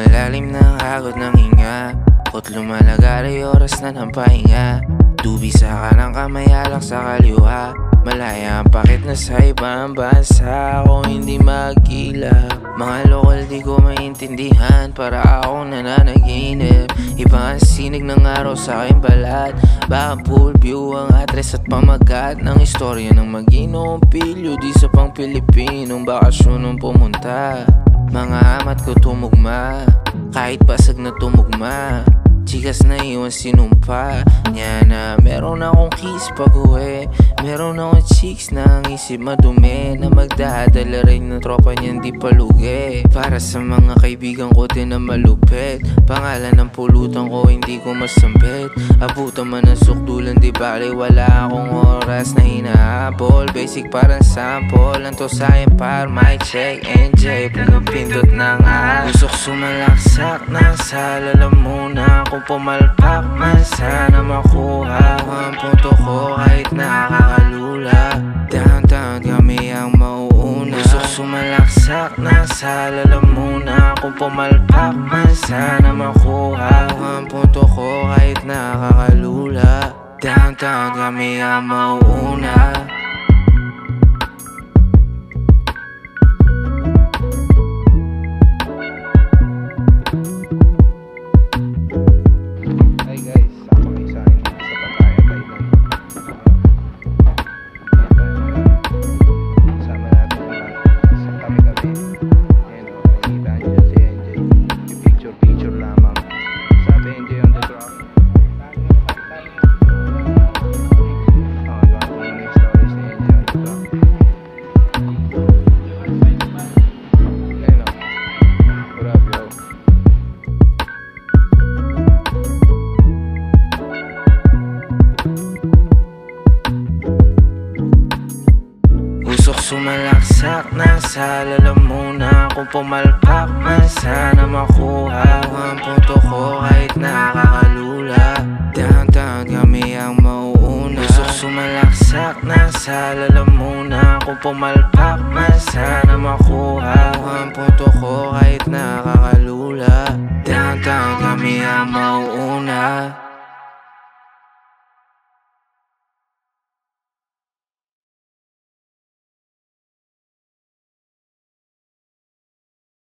Malalim na hagod ng hinga. Kot lumalagari oras na ng pahinga. Dubi sa kanang kamay alak sa kaliwa. Malaya ang pakit na sa ibang bansa. Ako hindi magkila Mga lokal di ko maintindihan. Para ako nananaginip Iba ang sinig ng araw sa aking balat. Baka full view ang atres at pamagat Ng istorya ng maginong pilyo Di sa pang Pilipinong bakasyon nung pumunta. Mga amat ko tumugma Kahit basag na tumugma. Chikas na iwan sinumpa Niya na meron akong kiss pag uwi. Meron akong chicks na ang isip madumi Na magdadala rin ng tropa niyan di palugi Para sa mga kaibigan ko din na malupit. Pangalan ng pulutan ko hindi ko masambit Abutan man ang sukdulan di bali Wala akong oras na hinahabol. Basic parang sample Ang to sa'yo par my check NJ Pagkapindot ng ah Usok sumalaksak ng sala Alam mo na kung pumalpak man Sana makuha sumalaksak ng sala Alam mo na kung pumalpak man Sana makuha. Ang punto ko kahit nakakalula. Downtown kami ang mauuna sumalaksak na sa Alam mo na kung pumalpak man Sana makuha ang punto ko kahit nakakalula. Downtown kami ang mauuna. Usok sumalaksak na sa Alam mo na kung pumalpak man Sana makuha ang punto ko kahit nakakalula. Downtown kami ang mauuna